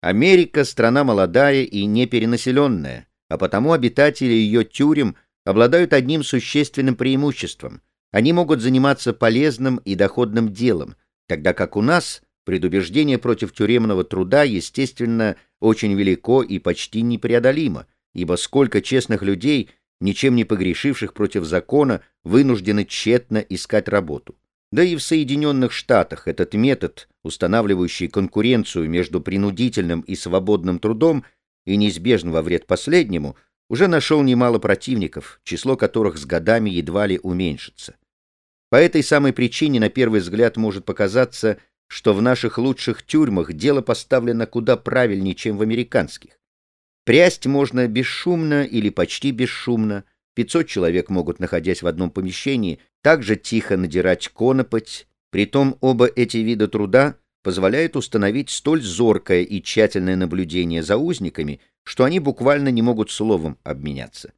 Америка — страна молодая и неперенаселенная, а потому обитатели ее тюрем обладают одним существенным преимуществом. Они могут заниматься полезным и доходным делом, тогда как у нас предубеждение против тюремного труда, естественно, очень велико и почти непреодолимо, ибо сколько честных людей, ничем не погрешивших против закона, вынуждены тщетно искать работу. Да и в Соединенных Штатах этот метод, устанавливающий конкуренцию между принудительным и свободным трудом и неизбежно во вред последнему, уже нашел немало противников, число которых с годами едва ли уменьшится. По этой самой причине на первый взгляд может показаться, что в наших лучших тюрьмах дело поставлено куда правильнее, чем в американских. Прясть можно бесшумно или почти бесшумно, 500 человек могут, находясь в одном помещении, также тихо надирать конопоть. Притом оба эти вида труда позволяют установить столь зоркое и тщательное наблюдение за узниками, что они буквально не могут словом обменяться.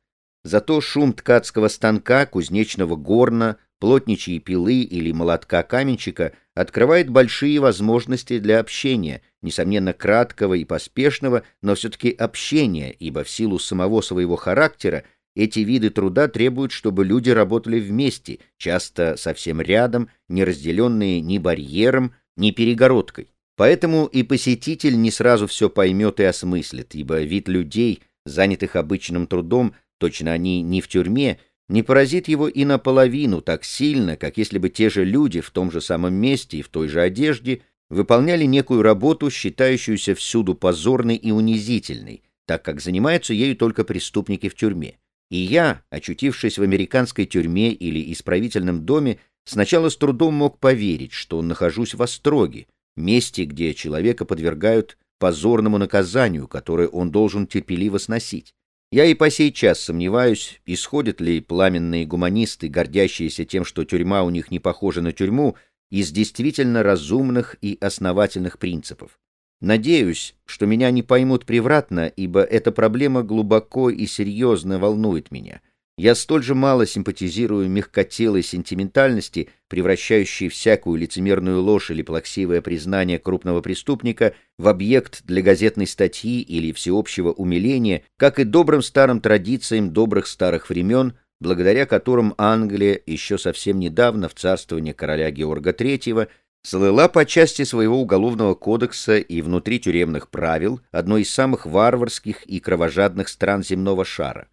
Зато шум ткацкого станка, кузнечного горна, плотничьей пилы или молотка каменщика открывает большие возможности для общения, несомненно краткого и поспешного, но все-таки общения, ибо в силу самого своего характера эти виды труда требуют, чтобы люди работали вместе, часто совсем рядом, не разделенные ни барьером, ни перегородкой. Поэтому и посетитель не сразу все поймет и осмыслит, ибо вид людей, занятых обычным трудом, точно они не в тюрьме, не поразит его и наполовину так сильно, как если бы те же люди в том же самом месте и в той же одежде выполняли некую работу, считающуюся всюду позорной и унизительной, так как занимаются ею только преступники в тюрьме. И я, очутившись в американской тюрьме или исправительном доме, сначала с трудом мог поверить, что нахожусь в Остроге, месте, где человека подвергают позорному наказанию, которое он должен терпеливо сносить. Я и по сей час сомневаюсь, исходят ли пламенные гуманисты, гордящиеся тем, что тюрьма у них не похожа на тюрьму, из действительно разумных и основательных принципов. Надеюсь, что меня не поймут превратно, ибо эта проблема глубоко и серьезно волнует меня. Я столь же мало симпатизирую мягкотелой сентиментальности, превращающей всякую лицемерную ложь или плаксивое признание крупного преступника в объект для газетной статьи или всеобщего умиления, как и добрым старым традициям добрых старых времен, благодаря которым Англия еще совсем недавно в царствовании короля Георга III слыла по части своего уголовного кодекса и внутри тюремных правил одной из самых варварских и кровожадных стран земного шара.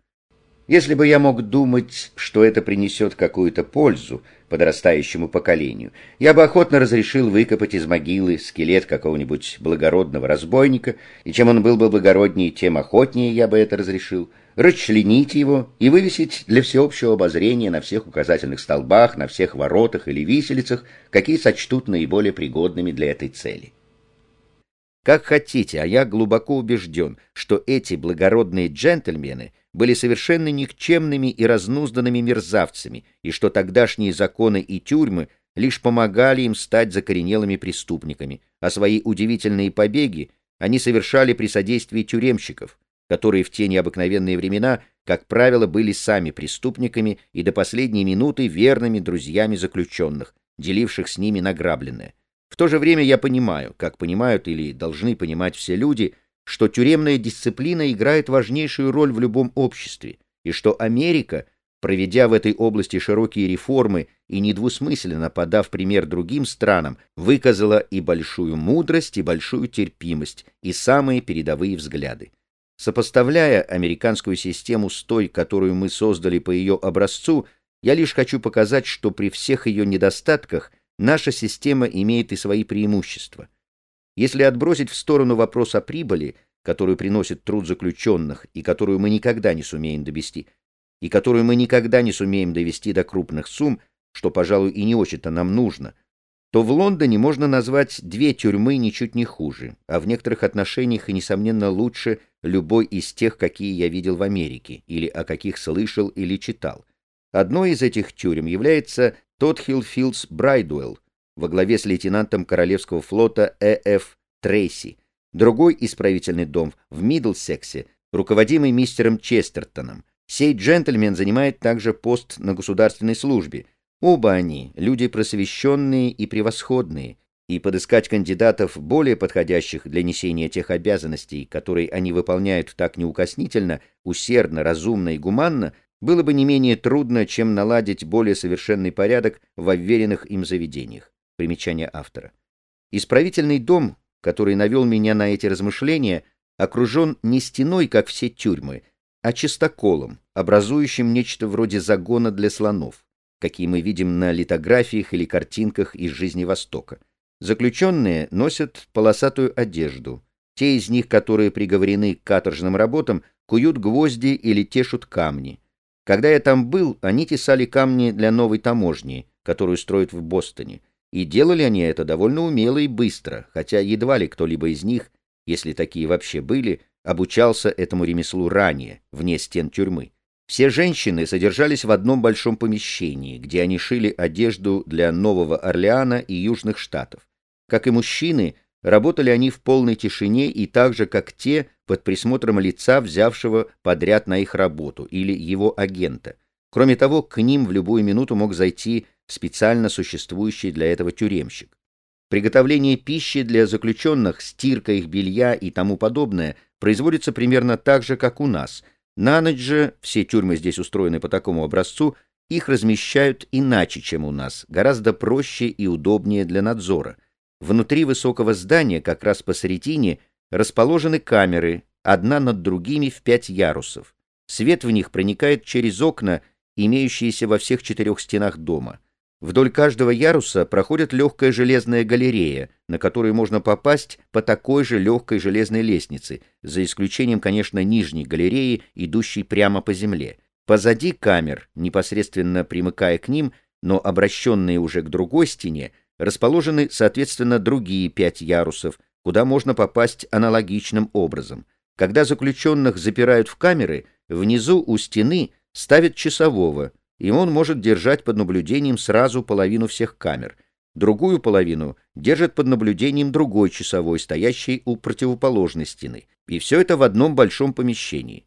Если бы я мог думать, что это принесет какую-то пользу подрастающему поколению, я бы охотно разрешил выкопать из могилы скелет какого-нибудь благородного разбойника, и чем он был бы благороднее, тем охотнее я бы это разрешил, расчленить его и вывесить для всеобщего обозрения на всех указательных столбах, на всех воротах или виселицах, какие сочтут наиболее пригодными для этой цели. Как хотите, а я глубоко убежден, что эти благородные джентльмены были совершенно никчемными и разнузданными мерзавцами, и что тогдашние законы и тюрьмы лишь помогали им стать закоренелыми преступниками, а свои удивительные побеги они совершали при содействии тюремщиков, которые в те необыкновенные времена, как правило, были сами преступниками и до последней минуты верными друзьями заключенных, деливших с ними награбленное. В то же время я понимаю, как понимают или должны понимать все люди, что тюремная дисциплина играет важнейшую роль в любом обществе, и что Америка, проведя в этой области широкие реформы и недвусмысленно подав пример другим странам, выказала и большую мудрость, и большую терпимость, и самые передовые взгляды. Сопоставляя американскую систему с той, которую мы создали по ее образцу, я лишь хочу показать, что при всех ее недостатках наша система имеет и свои преимущества. Если отбросить в сторону вопрос о прибыли, которую приносит труд заключенных и которую мы никогда не сумеем довести, и которую мы никогда не сумеем довести до крупных сумм, что, пожалуй, и не очень-то нам нужно – то в Лондоне можно назвать две тюрьмы ничуть не хуже, а в некоторых отношениях и, несомненно, лучше любой из тех, какие я видел в Америке, или о каких слышал или читал. Одной из этих тюрем является Тодхилл Филдс Брайдуэлл во главе с лейтенантом Королевского флота Э.Ф. Трейси, другой исправительный дом в Мидлсексе, руководимый мистером Честертоном. Сей джентльмен занимает также пост на государственной службе – Оба они — люди просвещенные и превосходные, и подыскать кандидатов, более подходящих для несения тех обязанностей, которые они выполняют так неукоснительно, усердно, разумно и гуманно, было бы не менее трудно, чем наладить более совершенный порядок в обверенных им заведениях. Примечание автора. Исправительный дом, который навел меня на эти размышления, окружен не стеной, как все тюрьмы, а чистоколом, образующим нечто вроде загона для слонов, какие мы видим на литографиях или картинках из жизни Востока. Заключенные носят полосатую одежду. Те из них, которые приговорены к каторжным работам, куют гвозди или тешут камни. Когда я там был, они тесали камни для новой таможни, которую строят в Бостоне. И делали они это довольно умело и быстро, хотя едва ли кто-либо из них, если такие вообще были, обучался этому ремеслу ранее, вне стен тюрьмы. Все женщины содержались в одном большом помещении, где они шили одежду для Нового Орлеана и Южных Штатов. Как и мужчины, работали они в полной тишине и так же, как те, под присмотром лица, взявшего подряд на их работу, или его агента. Кроме того, к ним в любую минуту мог зайти специально существующий для этого тюремщик. Приготовление пищи для заключенных, стирка их белья и тому подобное производится примерно так же, как у нас. На ночь же, все тюрьмы здесь устроены по такому образцу, их размещают иначе, чем у нас, гораздо проще и удобнее для надзора. Внутри высокого здания, как раз посередине, расположены камеры, одна над другими в пять ярусов. Свет в них проникает через окна, имеющиеся во всех четырех стенах дома. Вдоль каждого яруса проходит легкая железная галерея, на которую можно попасть по такой же легкой железной лестнице, за исключением, конечно, нижней галереи, идущей прямо по земле. Позади камер, непосредственно примыкая к ним, но обращенные уже к другой стене, расположены, соответственно, другие пять ярусов, куда можно попасть аналогичным образом. Когда заключенных запирают в камеры, внизу у стены ставят часового, и он может держать под наблюдением сразу половину всех камер. Другую половину держит под наблюдением другой часовой, стоящий у противоположной стены. И все это в одном большом помещении.